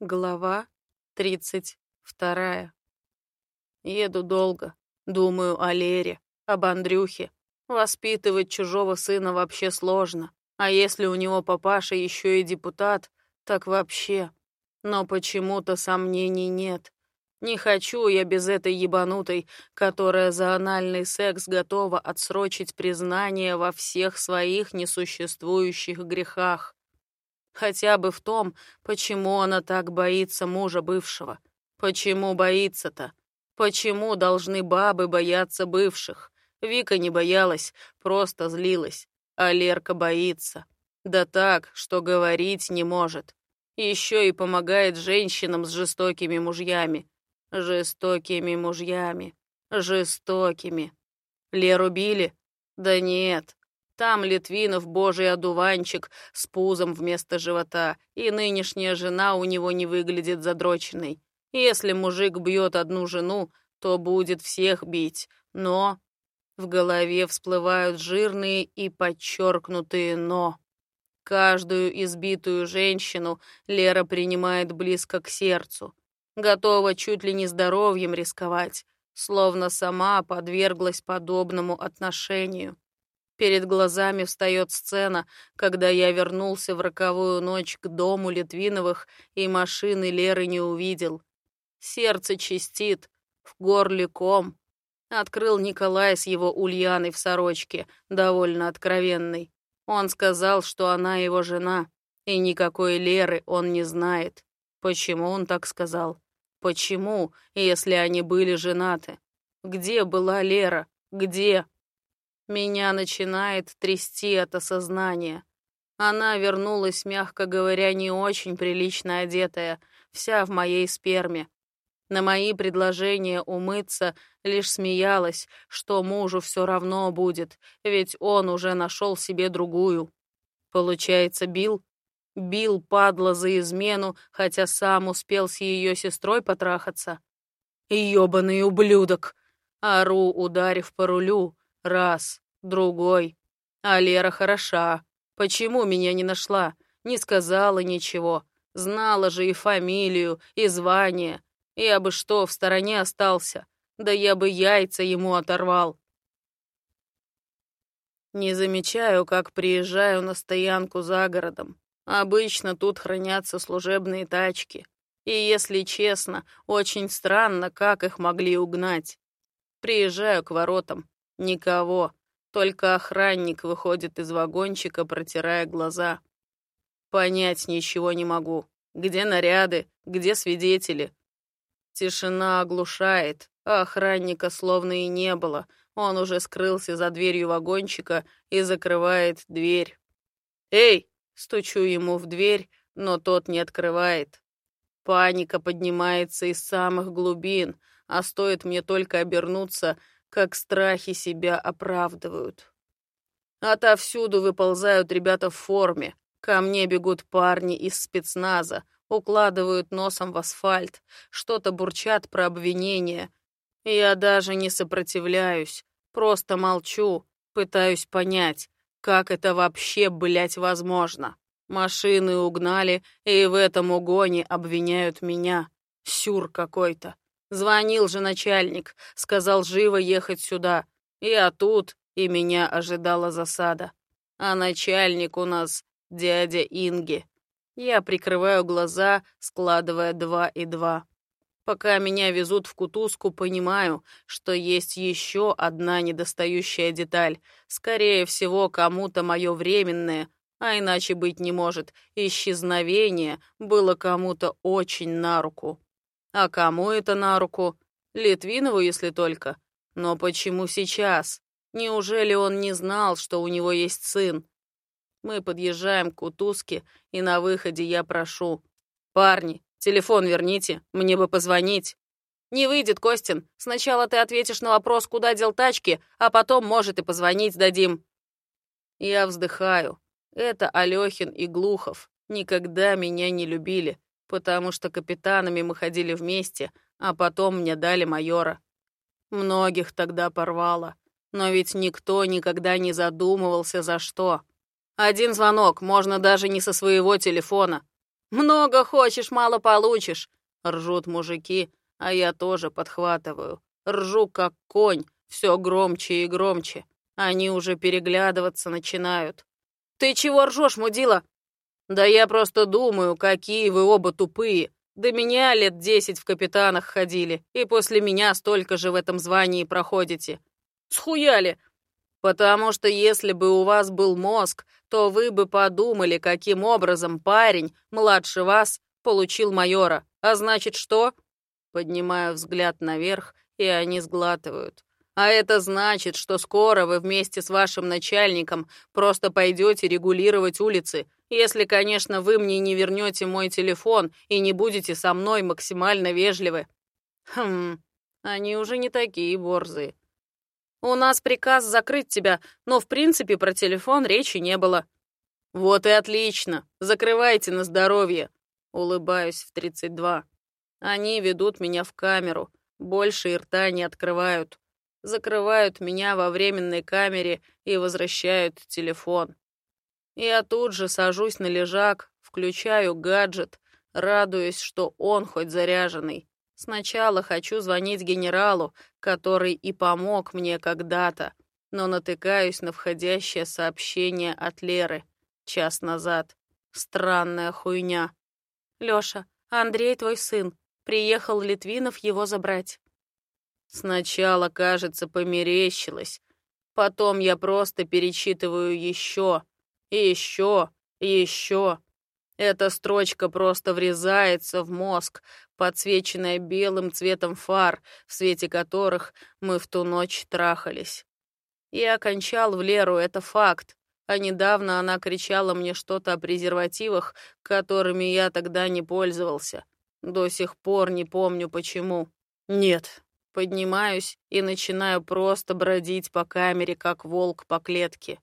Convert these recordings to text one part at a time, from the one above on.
Глава тридцать вторая. Еду долго. Думаю о Лере, об Андрюхе. Воспитывать чужого сына вообще сложно. А если у него папаша еще и депутат, так вообще. Но почему-то сомнений нет. Не хочу я без этой ебанутой, которая за анальный секс готова отсрочить признание во всех своих несуществующих грехах. Хотя бы в том, почему она так боится мужа бывшего. Почему боится-то? Почему должны бабы бояться бывших? Вика не боялась, просто злилась. А Лерка боится. Да так, что говорить не может. Еще и помогает женщинам с жестокими мужьями. Жестокими мужьями. Жестокими. Леру били? Да нет, там Литвинов божий одуванчик с пузом вместо живота, и нынешняя жена у него не выглядит задроченной. Если мужик бьет одну жену, то будет всех бить. Но в голове всплывают жирные и подчеркнутые «но». Каждую избитую женщину Лера принимает близко к сердцу. Готова чуть ли не здоровьем рисковать, словно сама подверглась подобному отношению. Перед глазами встает сцена, когда я вернулся в роковую ночь к дому Литвиновых и машины Леры не увидел. Сердце чистит, в горле ком. Открыл Николай с его Ульяной в сорочке, довольно откровенной. Он сказал, что она его жена, и никакой Леры он не знает. Почему он так сказал? Почему, если они были женаты? Где была Лера? Где? Меня начинает трясти от осознания. Она вернулась, мягко говоря, не очень прилично одетая, вся в моей сперме. На мои предложения умыться лишь смеялась, что мужу все равно будет, ведь он уже нашел себе другую. Получается, бил? Бил, падла, за измену, хотя сам успел с ее сестрой потрахаться. Ёбаный ублюдок! Ору, ударив по рулю, Раз, другой. А Лера хороша. Почему меня не нашла? Не сказала ничего. Знала же и фамилию, и звание. Я бы что, в стороне остался? Да я бы яйца ему оторвал. Не замечаю, как приезжаю на стоянку за городом. Обычно тут хранятся служебные тачки. И, если честно, очень странно, как их могли угнать. Приезжаю к воротам. Никого. Только охранник выходит из вагончика, протирая глаза. Понять ничего не могу. Где наряды? Где свидетели? Тишина оглушает, а охранника словно и не было. Он уже скрылся за дверью вагончика и закрывает дверь. «Эй!» — стучу ему в дверь, но тот не открывает. Паника поднимается из самых глубин, а стоит мне только обернуться — как страхи себя оправдывают. Отовсюду выползают ребята в форме. Ко мне бегут парни из спецназа, укладывают носом в асфальт, что-то бурчат про обвинения. Я даже не сопротивляюсь, просто молчу, пытаюсь понять, как это вообще, блять, возможно. Машины угнали, и в этом угоне обвиняют меня. Сюр какой-то. Звонил же начальник, сказал живо ехать сюда. Я тут, и меня ожидала засада. А начальник у нас дядя Инги. Я прикрываю глаза, складывая два и два. Пока меня везут в кутузку, понимаю, что есть еще одна недостающая деталь. Скорее всего, кому-то мое временное, а иначе быть не может, исчезновение было кому-то очень на руку. А кому это на руку? Литвинову, если только. Но почему сейчас? Неужели он не знал, что у него есть сын? Мы подъезжаем к Утуске, и на выходе я прошу. «Парни, телефон верните, мне бы позвонить». «Не выйдет, Костин. Сначала ты ответишь на вопрос, куда дел тачки, а потом, может, и позвонить дадим». Я вздыхаю. Это Алёхин и Глухов. Никогда меня не любили потому что капитанами мы ходили вместе, а потом мне дали майора. Многих тогда порвало, но ведь никто никогда не задумывался, за что. Один звонок, можно даже не со своего телефона. «Много хочешь, мало получишь!» — ржут мужики, а я тоже подхватываю. Ржу, как конь, все громче и громче. Они уже переглядываться начинают. «Ты чего ржешь, мудила?» «Да я просто думаю, какие вы оба тупые. До меня лет десять в капитанах ходили, и после меня столько же в этом звании проходите. Схуяли! Потому что если бы у вас был мозг, то вы бы подумали, каким образом парень, младше вас, получил майора. А значит, что? Поднимаю взгляд наверх, и они сглатывают. А это значит, что скоро вы вместе с вашим начальником просто пойдете регулировать улицы, если, конечно, вы мне не вернете мой телефон и не будете со мной максимально вежливы. Хм, они уже не такие борзые. У нас приказ закрыть тебя, но в принципе про телефон речи не было. Вот и отлично. Закрывайте на здоровье. Улыбаюсь в 32. Они ведут меня в камеру. Больше и рта не открывают. Закрывают меня во временной камере и возвращают телефон. Я тут же сажусь на лежак, включаю гаджет, радуясь, что он хоть заряженный. Сначала хочу звонить генералу, который и помог мне когда-то, но натыкаюсь на входящее сообщение от Леры час назад. Странная хуйня. Лёша, Андрей твой сын. Приехал Литвинов его забрать. Сначала, кажется, померещилось. Потом я просто перечитываю еще, и еще, и еще. Эта строчка просто врезается в мозг, подсвеченная белым цветом фар, в свете которых мы в ту ночь трахались. Я окончал в Леру, это факт. А недавно она кричала мне что-то о презервативах, которыми я тогда не пользовался. До сих пор не помню, почему. Нет. Поднимаюсь и начинаю просто бродить по камере, как волк по клетке.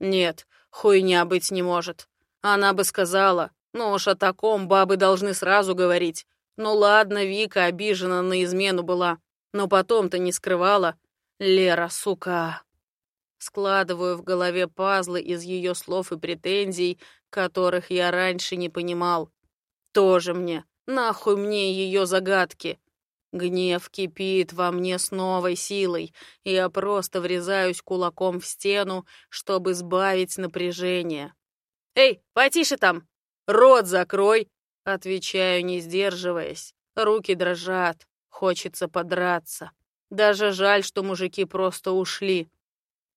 Нет, хуйня быть не может. Она бы сказала, ну уж о таком бабы должны сразу говорить. Ну ладно, Вика обижена на измену была, но потом-то не скрывала. Лера, сука. Складываю в голове пазлы из ее слов и претензий, которых я раньше не понимал. Тоже мне, нахуй мне ее загадки. Гнев кипит во мне с новой силой, и я просто врезаюсь кулаком в стену, чтобы сбавить напряжение. «Эй, потише там! Рот закрой!» Отвечаю, не сдерживаясь. Руки дрожат, хочется подраться. Даже жаль, что мужики просто ушли.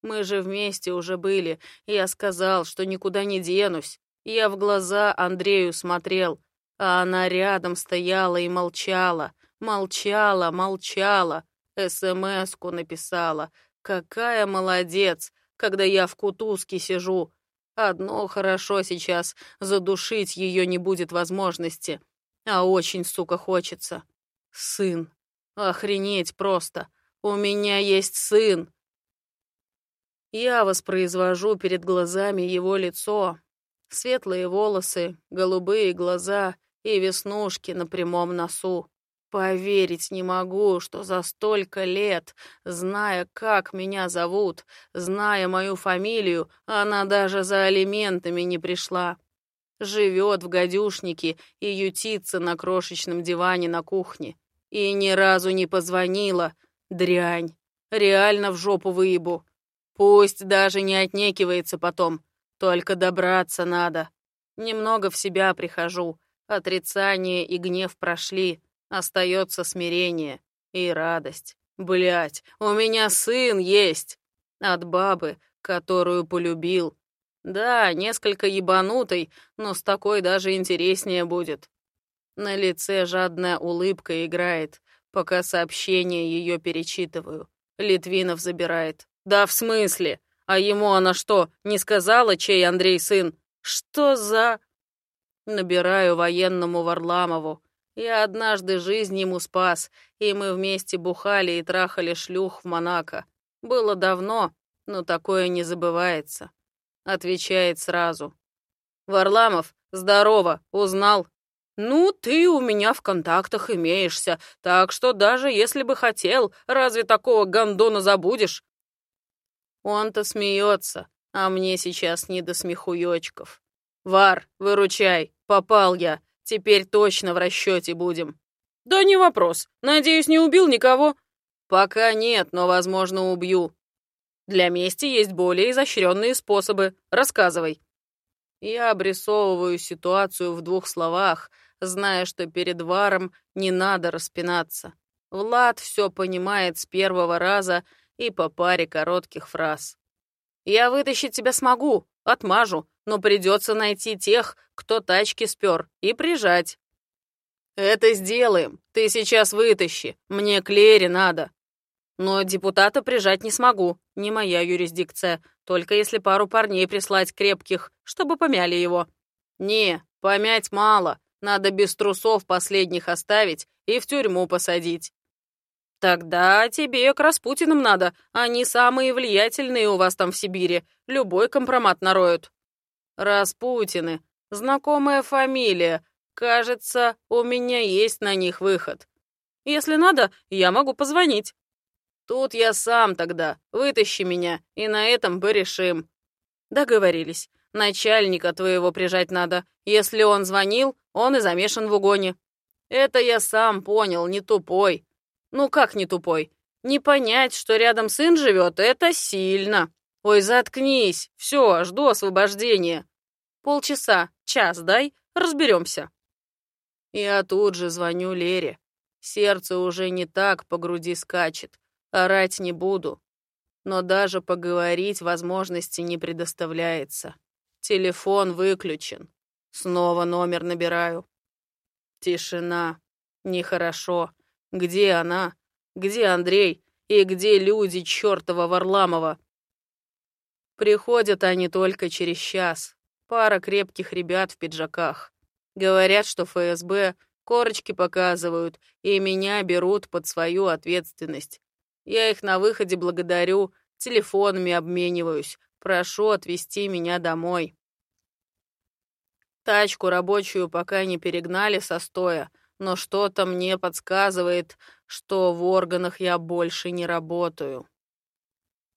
Мы же вместе уже были, я сказал, что никуда не денусь. Я в глаза Андрею смотрел, а она рядом стояла и молчала, молчала, молчала, СМС-ку написала. Какая молодец, когда я в кутузке сижу. Одно хорошо сейчас, задушить ее не будет возможности. А очень, сука, хочется. Сын. Охренеть просто. У меня есть сын. Я воспроизвожу перед глазами его лицо. Светлые волосы, голубые глаза и веснушки на прямом носу. Поверить не могу, что за столько лет, зная, как меня зовут, зная мою фамилию, она даже за алиментами не пришла. Живет в гадюшнике и ютится на крошечном диване на кухне. И ни разу не позвонила. Дрянь. Реально в жопу выебу. Пусть даже не отнекивается потом. Только добраться надо. Немного в себя прихожу. Отрицание и гнев прошли. Остается смирение и радость. Блять, у меня сын есть. От бабы, которую полюбил. Да, несколько ебанутой, но с такой даже интереснее будет. На лице жадная улыбка играет, пока сообщение ее перечитываю. Литвинов забирает. Да в смысле? А ему она что, не сказала, чей Андрей сын? Что за... Набираю военному Варламову. Я однажды жизнь ему спас, и мы вместе бухали и трахали шлюх в Монако. Было давно, но такое не забывается. Отвечает сразу. Варламов, здорово, узнал. Ну, ты у меня в контактах имеешься, так что даже если бы хотел, разве такого гондона забудешь? Он-то смеется, а мне сейчас не до смехуёчков. Вар, выручай, попал я. Теперь точно в расчете будем. Да не вопрос. Надеюсь, не убил никого? Пока нет, но, возможно, убью. Для мести есть более изощренные способы. Рассказывай. Я обрисовываю ситуацию в двух словах, зная, что перед Варом не надо распинаться. Влад все понимает с первого раза и по паре коротких фраз. «Я вытащить тебя смогу, отмажу, но придется найти тех, кто тачки спер, и прижать». «Это сделаем. Ты сейчас вытащи. Мне к надо». «Но депутата прижать не смогу. Не моя юрисдикция. Только если пару парней прислать крепких, чтобы помяли его». «Не, помять мало. Надо без трусов последних оставить и в тюрьму посадить». «Тогда тебе к Распутиным надо. Они самые влиятельные у вас там в Сибири. Любой компромат нароют». «Распутины. Знакомая фамилия. Кажется, у меня есть на них выход. Если надо, я могу позвонить. Тут я сам тогда. Вытащи меня, и на этом порешим. Договорились. Начальника твоего прижать надо. Если он звонил, он и замешан в угоне. Это я сам понял, не тупой. Ну как не тупой? Не понять, что рядом сын живет, это сильно. Ой, заткнись. Все, жду освобождения. Полчаса, час дай, разберемся. Я тут же звоню Лере. Сердце уже не так по груди скачет. Орать не буду. Но даже поговорить возможности не предоставляется. Телефон выключен. Снова номер набираю. Тишина. Нехорошо. Где она? Где Андрей? И где люди чертова Варламова? Приходят они только через час. Пара крепких ребят в пиджаках. Говорят, что ФСБ корочки показывают и меня берут под свою ответственность. Я их на выходе благодарю, телефонами обмениваюсь, прошу отвезти меня домой. Тачку рабочую пока не перегнали со стоя, но что-то мне подсказывает, что в органах я больше не работаю.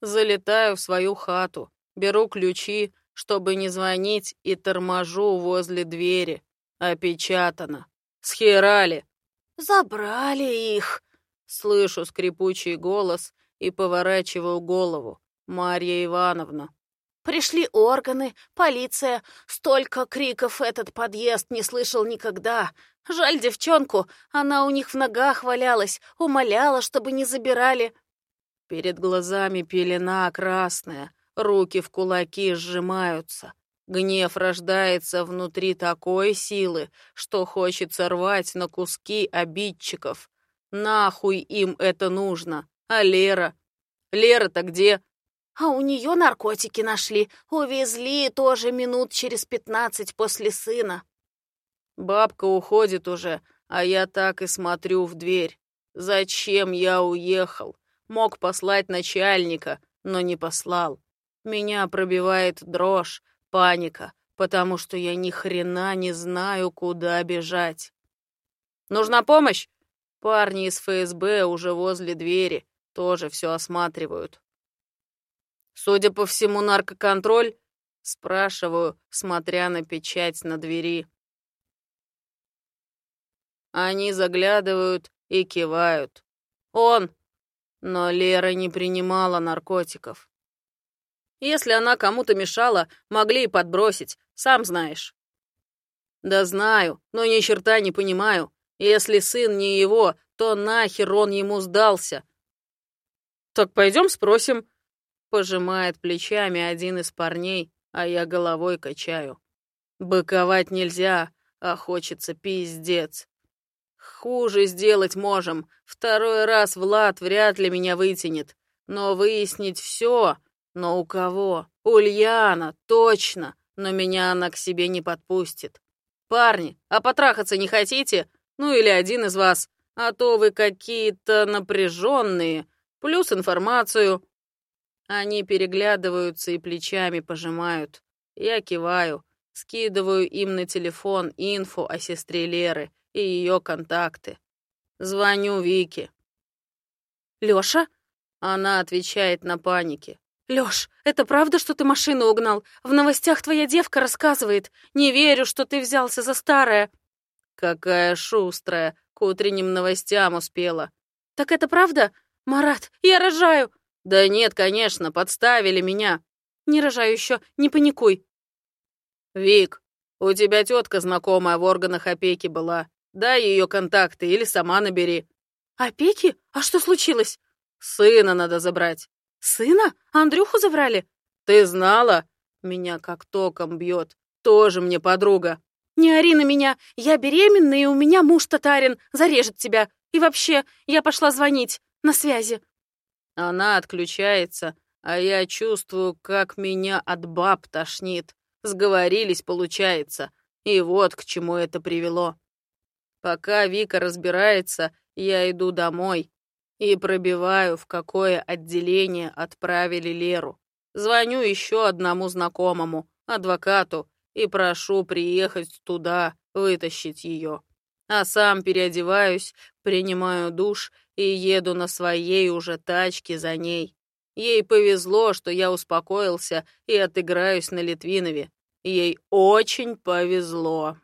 Залетаю в свою хату, беру ключи, чтобы не звонить, и торможу возле двери. Опечатано. Схерали. Забрали их. Слышу скрипучий голос и поворачиваю голову. Марья Ивановна. Пришли органы, полиция. Столько криков этот подъезд не слышал никогда. Жаль девчонку, она у них в ногах валялась, умоляла, чтобы не забирали. Перед глазами пелена красная, руки в кулаки сжимаются. Гнев рождается внутри такой силы, что хочется рвать на куски обидчиков. Нахуй им это нужно? А Лера? Лера-то где? А у нее наркотики нашли. Увезли тоже минут через пятнадцать после сына. Бабка уходит уже, а я так и смотрю в дверь. Зачем я уехал? Мог послать начальника, но не послал. Меня пробивает дрожь, Паника, потому что я ни хрена не знаю, куда бежать. Нужна помощь? Парни из ФСБ уже возле двери, тоже все осматривают. Судя по всему, наркоконтроль? Спрашиваю, смотря на печать на двери. Они заглядывают и кивают. Он! Но Лера не принимала наркотиков. Если она кому-то мешала, могли и подбросить, сам знаешь. Да знаю, но ни черта не понимаю. Если сын не его, то нахер он ему сдался? Так пойдем спросим. Пожимает плечами один из парней, а я головой качаю. Быковать нельзя, а хочется пиздец. Хуже сделать можем. Второй раз Влад вряд ли меня вытянет. Но выяснить все но у кого? Ульяна, точно. Но меня она к себе не подпустит. Парни, а потрахаться не хотите? Ну или один из вас. А то вы какие-то напряженные. Плюс информацию. Они переглядываются и плечами пожимают. Я киваю, скидываю им на телефон инфу о сестре Леры и ее контакты. Звоню Вике. «Лёша?» Она отвечает на панике. «Лёш, это правда, что ты машину угнал? В новостях твоя девка рассказывает. Не верю, что ты взялся за старое». Какая шустрая, к утренним новостям успела. Так это правда? Марат, я рожаю. Да нет, конечно, подставили меня. Не рожаю еще, не паникуй. Вик, у тебя тетка знакомая в органах опеки была. Дай ее контакты или сама набери. Опеки? А что случилось? Сына надо забрать. Сына? Андрюху забрали? Ты знала? Меня как током бьет. Тоже мне подруга. Не ори на меня. Я беременна, и у меня муж татарин. Зарежет тебя. И вообще, я пошла звонить. На связи. Она отключается, а я чувствую, как меня от баб тошнит. Сговорились, получается. И вот к чему это привело. Пока Вика разбирается, я иду домой и пробиваю, в какое отделение отправили Леру. Звоню еще одному знакомому, адвокату, и прошу приехать туда, вытащить ее. А сам переодеваюсь, принимаю душ и еду на своей уже тачке за ней. Ей повезло, что я успокоился и отыграюсь на Литвинове. Ей очень повезло.